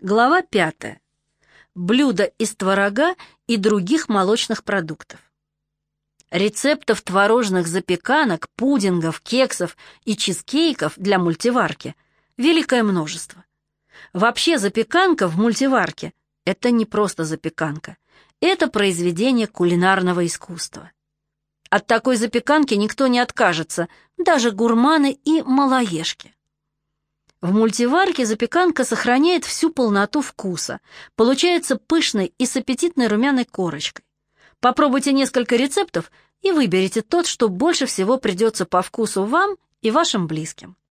Глава 5. Блюда из творога и других молочных продуктов. Рецептов творожных запеканок, пудингов, кексов и чизкейков для мультиварки великое множество. Вообще запеканка в мультиварке – это не просто запеканка, это произведение кулинарного искусства. От такой запеканки никто не откажется, даже гурманы и малоежки. В мультиварке запеканка сохраняет всю полноту вкуса, получается пышной и с аппетитной румяной корочкой. Попробуйте несколько рецептов и выберите тот, что больше всего придется по вкусу вам и вашим близким.